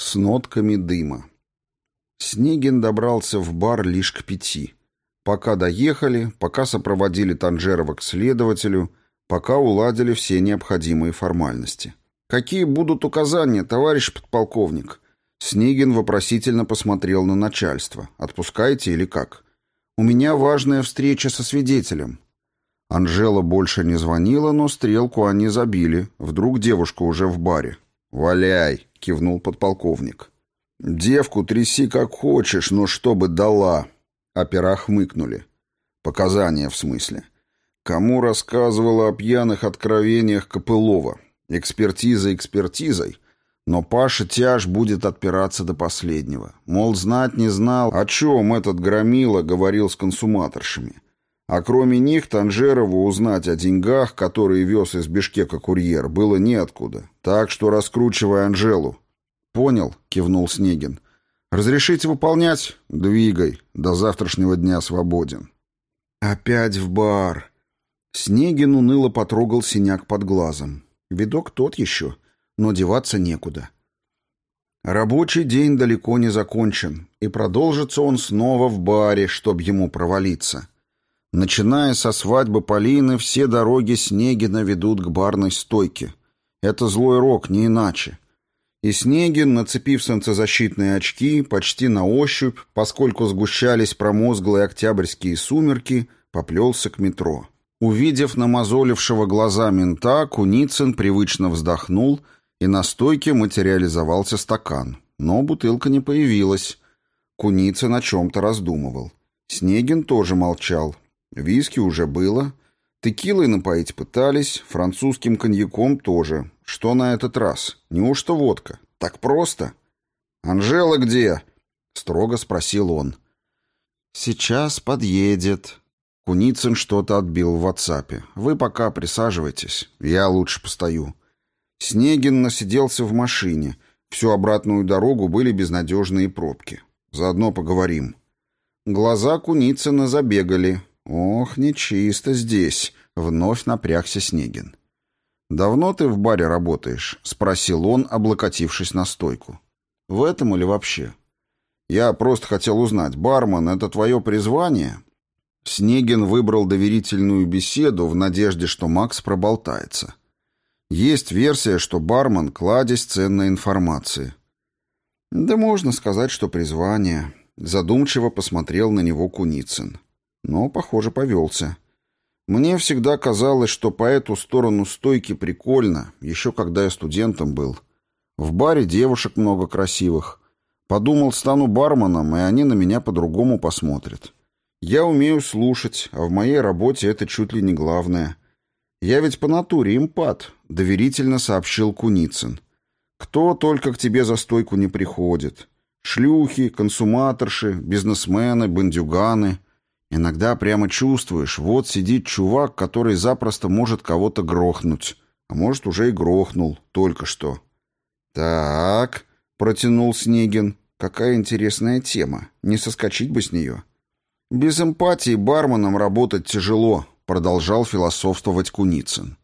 с нотками дыма. Снегин добрался в бар лишь к пяти. Пока доехали, пока сопроводили Танжерова к следователю, пока уладили все необходимые формальности. «Какие будут указания, товарищ подполковник?» Снегин вопросительно посмотрел на начальство. «Отпускаете или как?» «У меня важная встреча со свидетелем». Анжела больше не звонила, но стрелку они забили. Вдруг девушка уже в баре. «Валяй!» — кивнул подполковник. «Девку тряси как хочешь, но чтобы дала!» Опера хмыкнули. Показания, в смысле. Кому рассказывала о пьяных откровениях Копылова? Экспертиза экспертизой, но Паша тяж будет отпираться до последнего. Мол, знать не знал, о чем этот громила говорил с консуматоршами. А кроме них Танжерову узнать о деньгах, которые вез из Бишкека курьер, было неоткуда. Так что раскручивай Анжелу. «Понял», — кивнул Снегин. «Разрешите выполнять? Двигай. До завтрашнего дня свободен». «Опять в бар». Снегин уныло потрогал синяк под глазом. Видок тот еще, но деваться некуда. Рабочий день далеко не закончен, и продолжится он снова в баре, чтоб ему провалиться. Начиная со свадьбы Полины, все дороги Снегина ведут к барной стойке. Это злой рок, не иначе. И Снегин, нацепив солнцезащитные очки, почти на ощупь, поскольку сгущались промозглые октябрьские сумерки, поплелся к метро. Увидев намазолившего глаза мента, Куницын привычно вздохнул, и на стойке материализовался стакан. Но бутылка не появилась. Куницын о чем-то раздумывал. Снегин тоже молчал, Виски уже было. Текилой напоить пытались, французским коньяком тоже. Что на этот раз? Неужто водка? Так просто? «Анжела где?» — строго спросил он. «Сейчас подъедет». Куницын что-то отбил в WhatsApp. «Вы пока присаживайтесь, я лучше постою». Снегин насиделся в машине. Всю обратную дорогу были безнадежные пробки. Заодно поговорим. Глаза Куницына забегали. «Ох, нечисто здесь», — вновь напрягся Снегин. «Давно ты в баре работаешь?» — спросил он, облокотившись на стойку. «В этом или вообще?» «Я просто хотел узнать, бармен — это твое призвание?» Снегин выбрал доверительную беседу в надежде, что Макс проболтается. Есть версия, что бармен — кладезь ценной информации. «Да можно сказать, что призвание», — задумчиво посмотрел на него Куницын но, похоже, повелся. Мне всегда казалось, что по эту сторону стойки прикольно, еще когда я студентом был. В баре девушек много красивых. Подумал, стану барменом, и они на меня по-другому посмотрят. Я умею слушать, а в моей работе это чуть ли не главное. Я ведь по натуре импат, доверительно сообщил Куницын. Кто только к тебе за стойку не приходит. Шлюхи, консуматорши, бизнесмены, бандюганы — Иногда прямо чувствуешь, вот сидит чувак, который запросто может кого-то грохнуть. А может, уже и грохнул, только что. «Так», — протянул Снегин, — «какая интересная тема. Не соскочить бы с нее». «Без эмпатии барменом работать тяжело», — продолжал философствовать Куницын.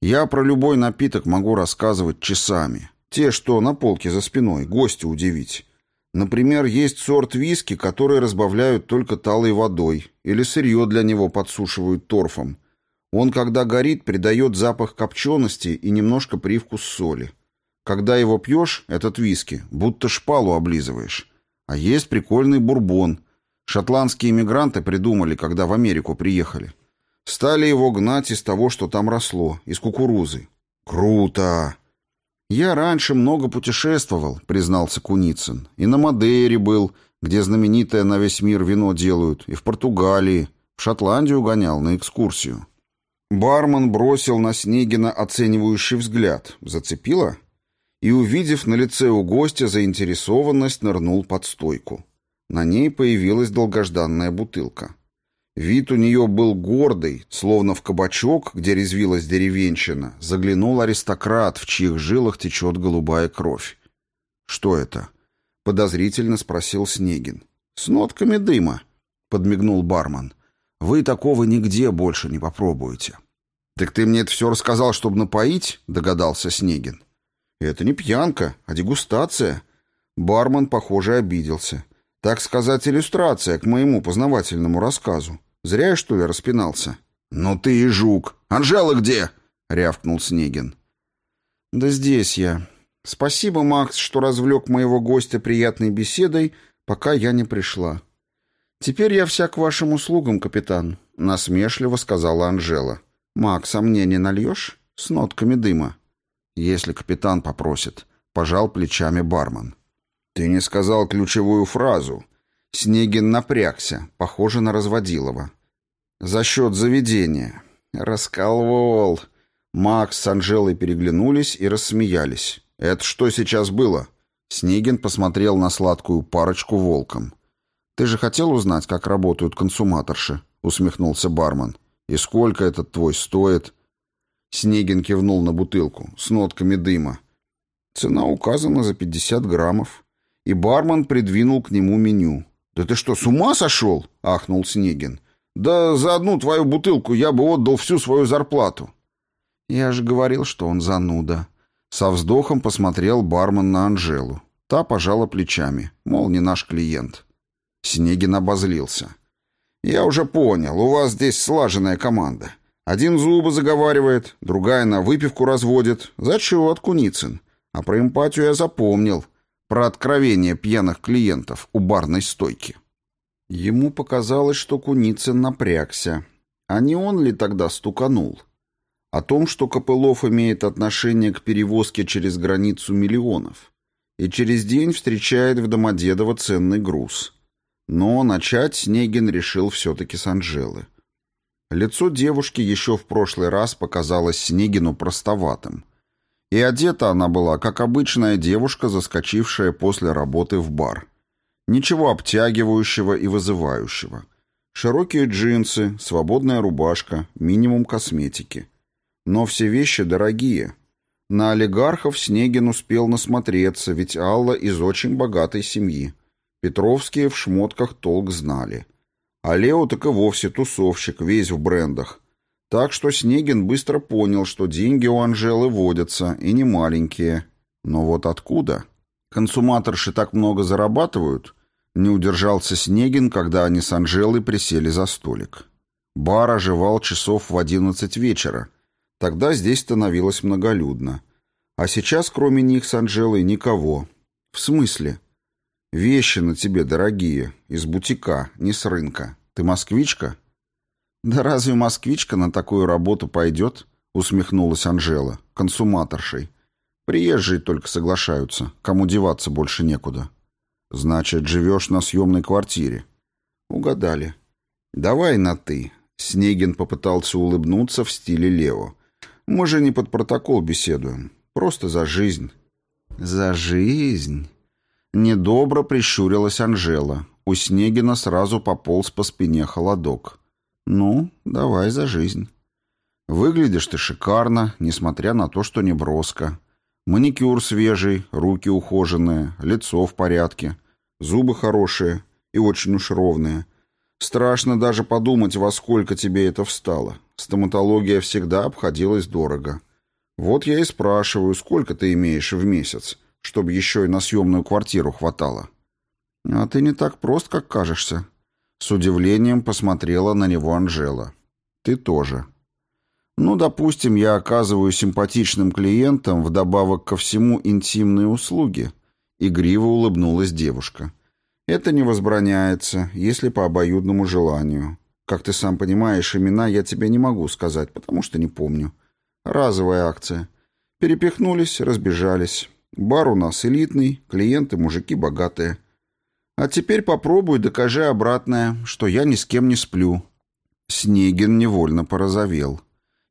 «Я про любой напиток могу рассказывать часами. Те, что на полке за спиной, гостя удивить. Например, есть сорт виски, который разбавляют только талой водой, или сырье для него подсушивают торфом. Он, когда горит, придает запах копчености и немножко привкус соли. Когда его пьешь, этот виски, будто шпалу облизываешь. А есть прикольный бурбон. Шотландские иммигранты придумали, когда в Америку приехали. Стали его гнать из того, что там росло, из кукурузы. Круто! «Я раньше много путешествовал», — признался Куницын. «И на Мадейре был, где знаменитое на весь мир вино делают, и в Португалии. В Шотландию гонял на экскурсию». Бармен бросил на Снегина оценивающий взгляд. Зацепило? И, увидев на лице у гостя заинтересованность, нырнул под стойку. На ней появилась долгожданная бутылка. Вид у нее был гордый, словно в кабачок, где резвилась деревенщина, заглянул аристократ, в чьих жилах течет голубая кровь. «Что это?» — подозрительно спросил Снегин. «С нотками дыма», — подмигнул бармен. «Вы такого нигде больше не попробуете». «Так ты мне это все рассказал, чтобы напоить?» — догадался Снегин. «Это не пьянка, а дегустация. Бармен, похоже, обиделся. Так сказать, иллюстрация к моему познавательному рассказу. Зря что ли, распинался? «Ну ты и жук! Анжела где?» — рявкнул Снегин. «Да здесь я. Спасибо, Макс, что развлек моего гостя приятной беседой, пока я не пришла. Теперь я вся к вашим услугам, капитан», — насмешливо сказала Анжела. «Макс, а мне не нальешь? С нотками дыма». «Если капитан попросит», — пожал плечами бармен. «Ты не сказал ключевую фразу». Снегин напрягся, похоже на разводилова. «За счет заведения». «Расколол». Макс с Анжелой переглянулись и рассмеялись. «Это что сейчас было?» Снегин посмотрел на сладкую парочку волком. «Ты же хотел узнать, как работают консуматорши?» — усмехнулся бармен. «И сколько этот твой стоит?» Снегин кивнул на бутылку с нотками дыма. Цена указана за 50 граммов. И бармен придвинул к нему меню. «Да ты что, с ума сошел?» — ахнул Снегин. «Да за одну твою бутылку я бы отдал всю свою зарплату». «Я же говорил, что он зануда». Со вздохом посмотрел бармен на Анжелу. Та пожала плечами, мол, не наш клиент. Снегин обозлился. «Я уже понял, у вас здесь слаженная команда. Один зубы заговаривает, другая на выпивку разводит. Зачет, Куницын. А про эмпатию я запомнил. Про откровение пьяных клиентов у барной стойки». Ему показалось, что Куницын напрягся. А не он ли тогда стуканул? О том, что Копылов имеет отношение к перевозке через границу миллионов и через день встречает в Домодедово ценный груз. Но начать Снегин решил все-таки с Анжелы. Лицо девушки еще в прошлый раз показалось Снегину простоватым. И одета она была, как обычная девушка, заскочившая после работы в бар. Ничего обтягивающего и вызывающего. Широкие джинсы, свободная рубашка, минимум косметики. Но все вещи дорогие. На олигархов Снегин успел насмотреться, ведь Алла из очень богатой семьи. Петровские в шмотках толк знали. А Лео так и вовсе тусовщик, весь в брендах. Так что Снегин быстро понял, что деньги у Анжелы водятся, и не маленькие. Но вот откуда? Консуматорши так много зарабатывают? Не удержался Снегин, когда они с Анжелой присели за столик. Бар оживал часов в одиннадцать вечера. Тогда здесь становилось многолюдно. А сейчас, кроме них с Анжелой, никого. В смысле? Вещи на тебе дорогие, из бутика, не с рынка. Ты москвичка? Да разве москвичка на такую работу пойдет? Усмехнулась Анжела, консуматоршей. Приезжие только соглашаются, кому деваться больше некуда. Значит, живешь на съемной квартире. Угадали. Давай на «ты». Снегин попытался улыбнуться в стиле Лео. Мы же не под протокол беседуем. Просто за жизнь. За жизнь. Недобро прищурилась Анжела. У Снегина сразу пополз по спине холодок. «Ну, давай за жизнь». «Выглядишь ты шикарно, несмотря на то, что не броско. Маникюр свежий, руки ухоженные, лицо в порядке, зубы хорошие и очень уж ровные. Страшно даже подумать, во сколько тебе это встало. Стоматология всегда обходилась дорого. Вот я и спрашиваю, сколько ты имеешь в месяц?» чтобы еще и на съемную квартиру хватало. А ты не так прост, как кажешься. С удивлением посмотрела на него Анжела. Ты тоже. Ну, допустим, я оказываю симпатичным клиентам вдобавок ко всему интимные услуги. Игриво улыбнулась девушка. Это не возбраняется, если по обоюдному желанию. Как ты сам понимаешь, имена я тебе не могу сказать, потому что не помню. Разовая акция. Перепихнулись, разбежались. Бар у нас элитный, клиенты мужики богатые. А теперь попробуй докажи обратное, что я ни с кем не сплю». Снегин невольно порозовел.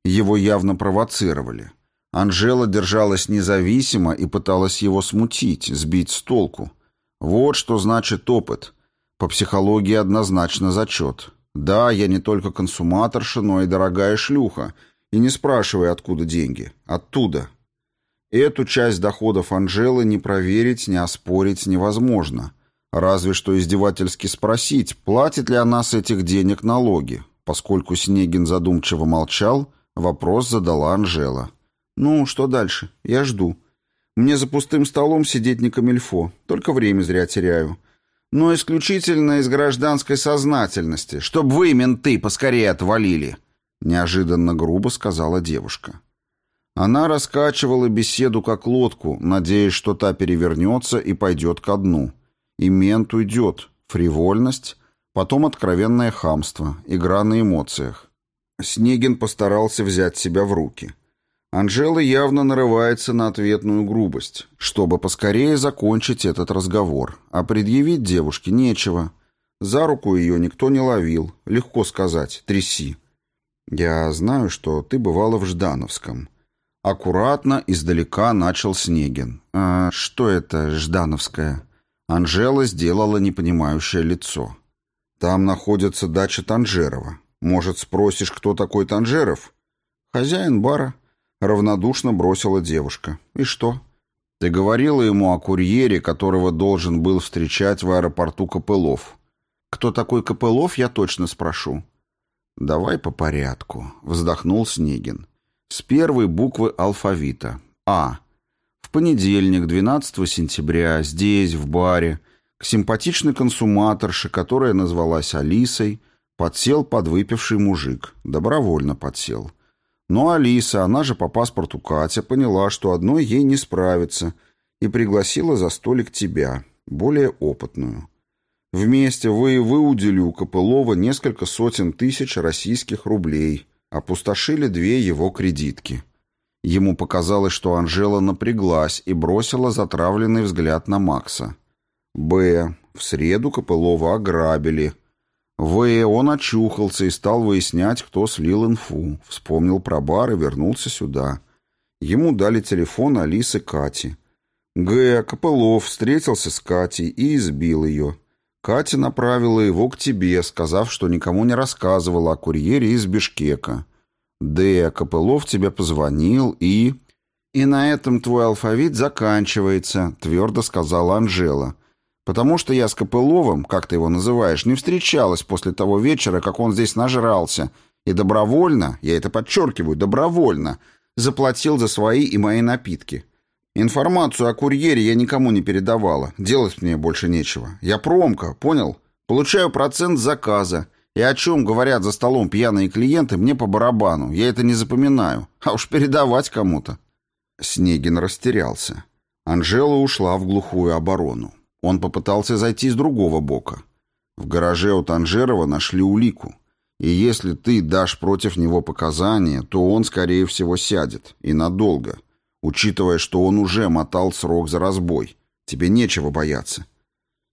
Его явно провоцировали. Анжела держалась независимо и пыталась его смутить, сбить с толку. Вот что значит опыт. По психологии однозначно зачет. Да, я не только консуматорша, но и дорогая шлюха. И не спрашивай, откуда деньги. Оттуда. Эту часть доходов Анжелы не проверить, не оспорить невозможно. Разве что издевательски спросить, платит ли она с этих денег налоги. Поскольку Снегин задумчиво молчал, вопрос задала Анжела. «Ну, что дальше? Я жду. Мне за пустым столом сидеть не камильфо, только время зря теряю. Но исключительно из гражданской сознательности, чтобы вы, менты, поскорее отвалили», — неожиданно грубо сказала девушка. Она раскачивала беседу как лодку, надеясь, что та перевернется и пойдет ко дну. И мент уйдет, фривольность, потом откровенное хамство, игра на эмоциях. Снегин постарался взять себя в руки. Анжела явно нарывается на ответную грубость, чтобы поскорее закончить этот разговор, а предъявить девушке нечего. За руку ее никто не ловил, легко сказать, тряси. «Я знаю, что ты бывала в Ждановском». Аккуратно, издалека начал Снегин. «А что это, Ждановская?» Анжела сделала непонимающее лицо. «Там находится дача Танжерова. Может, спросишь, кто такой Танжеров?» «Хозяин бара», — равнодушно бросила девушка. «И что?» «Ты говорила ему о курьере, которого должен был встречать в аэропорту Копылов». «Кто такой Копылов, я точно спрошу». «Давай по порядку», — вздохнул Снегин. «С первой буквы алфавита. А. В понедельник, 12 сентября, здесь, в баре, к симпатичной консуматорше, которая назвалась Алисой, подсел подвыпивший мужик. Добровольно подсел. Но Алиса, она же по паспорту Катя, поняла, что одной ей не справится, и пригласила за столик тебя, более опытную. Вместе вы выудили у Копылова несколько сотен тысяч российских рублей, опустошили две его кредитки. Ему показалось, что Анжела напряглась и бросила затравленный взгляд на Макса. Б. В среду Копылова ограбили. В. Он очухался и стал выяснять, кто слил инфу. Вспомнил про бар и вернулся сюда. Ему дали телефон Алисы Кати. Г. Копылов встретился с Катей и избил ее. Катя направила его к тебе, сказав, что никому не рассказывала о курьере из Бишкека. Д. Копылов тебе позвонил и... «И на этом твой алфавит заканчивается», — твердо сказала Анжела. «Потому что я с Копыловым, как ты его называешь, не встречалась после того вечера, как он здесь нажрался, и добровольно, я это подчеркиваю, добровольно, заплатил за свои и мои напитки. Информацию о курьере я никому не передавала, делать мне больше нечего. Я промка, понял? Получаю процент заказа». И о чем говорят за столом пьяные клиенты, мне по барабану. Я это не запоминаю. А уж передавать кому-то. Снегин растерялся. Анжела ушла в глухую оборону. Он попытался зайти с другого бока. В гараже у Танжерова нашли улику. И если ты дашь против него показания, то он, скорее всего, сядет. И надолго. Учитывая, что он уже мотал срок за разбой. Тебе нечего бояться.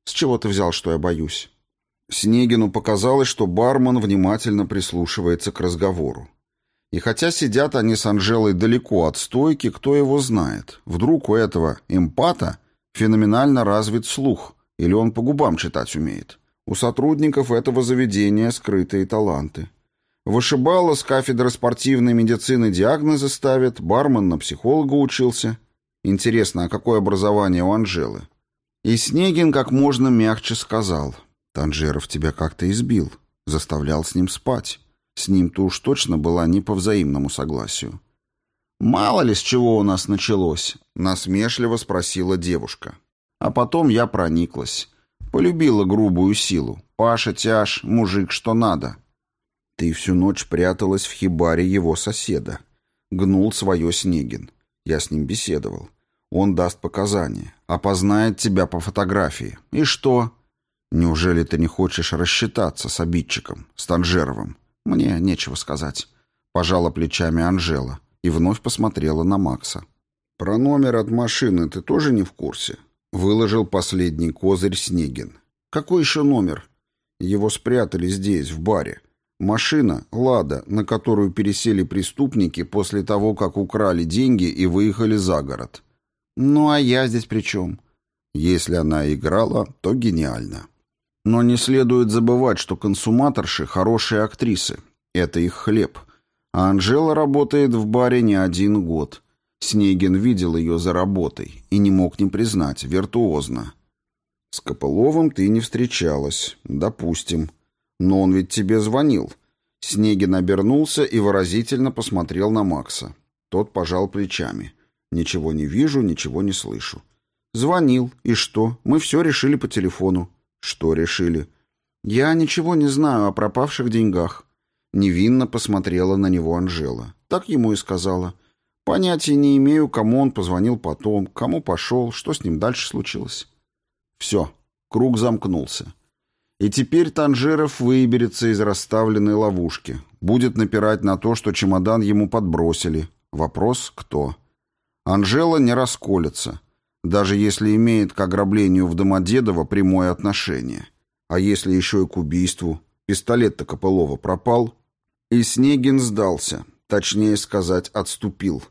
С чего ты взял, что я боюсь? Снегину показалось, что бармен внимательно прислушивается к разговору. И хотя сидят они с Анжелой далеко от стойки, кто его знает. Вдруг у этого эмпата феноменально развит слух, или он по губам читать умеет. У сотрудников этого заведения скрытые таланты. Вышибала с кафедры спортивной медицины диагнозы ставит, бармен на психолога учился. Интересно, а какое образование у Анжелы? И Снегин как можно мягче сказал. Танжеров тебя как-то избил, заставлял с ним спать. С ним-то уж точно была не по взаимному согласию. «Мало ли с чего у нас началось?» — насмешливо спросила девушка. А потом я прониклась. Полюбила грубую силу. Паша тяж, мужик что надо. Ты всю ночь пряталась в хибаре его соседа. Гнул свое Снегин. Я с ним беседовал. Он даст показания. Опознает тебя по фотографии. И что? Неужели ты не хочешь рассчитаться с обидчиком, с Танжеровым? Мне нечего сказать. Пожала плечами Анжела и вновь посмотрела на Макса. Про номер от машины ты тоже не в курсе? Выложил последний козырь Снегин. Какой еще номер? Его спрятали здесь, в баре. Машина «Лада», на которую пересели преступники после того, как украли деньги и выехали за город. Ну а я здесь при чем? Если она играла, то гениально. Но не следует забывать, что консуматорши – хорошие актрисы. Это их хлеб. А Анжела работает в баре не один год. Снегин видел ее за работой и не мог не признать, виртуозно. С Копыловым ты не встречалась, допустим. Но он ведь тебе звонил. Снегин обернулся и выразительно посмотрел на Макса. Тот пожал плечами. Ничего не вижу, ничего не слышу. Звонил. И что? Мы все решили по телефону. Что решили? Я ничего не знаю о пропавших деньгах. Невинно посмотрела на него Анжела. Так ему и сказала. Понятия не имею, кому он позвонил потом, кому пошел, что с ним дальше случилось. Все, круг замкнулся. И теперь Танжеров выберется из расставленной ловушки. Будет напирать на то, что чемодан ему подбросили. Вопрос — кто? Анжела не расколется, даже если имеет к ограблению в Домодедово прямое отношение. А если еще и к убийству? Пистолет-то Копылова пропал. И Снегин сдался, точнее сказать, отступил.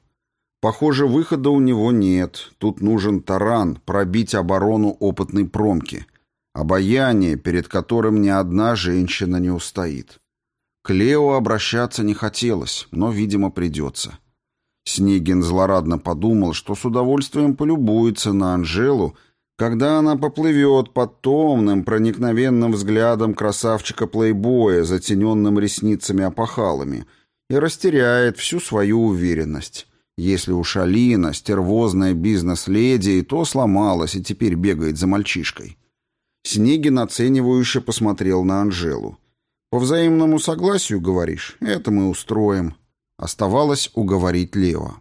Похоже, выхода у него нет. Тут нужен таран, пробить оборону опытной промки. Обаяние, перед которым ни одна женщина не устоит. К Лео обращаться не хотелось, но, видимо, придется. Снегин злорадно подумал, что с удовольствием полюбуется на Анжелу, когда она поплывет под томным, проникновенным взглядом красавчика-плейбоя, затененным ресницами-опахалами, и растеряет всю свою уверенность. Если уж Алина, стервозная бизнес-леди, то сломалась и теперь бегает за мальчишкой. Снегин оценивающе посмотрел на Анжелу. «По взаимному согласию, говоришь, это мы устроим». Оставалось уговорить Лео.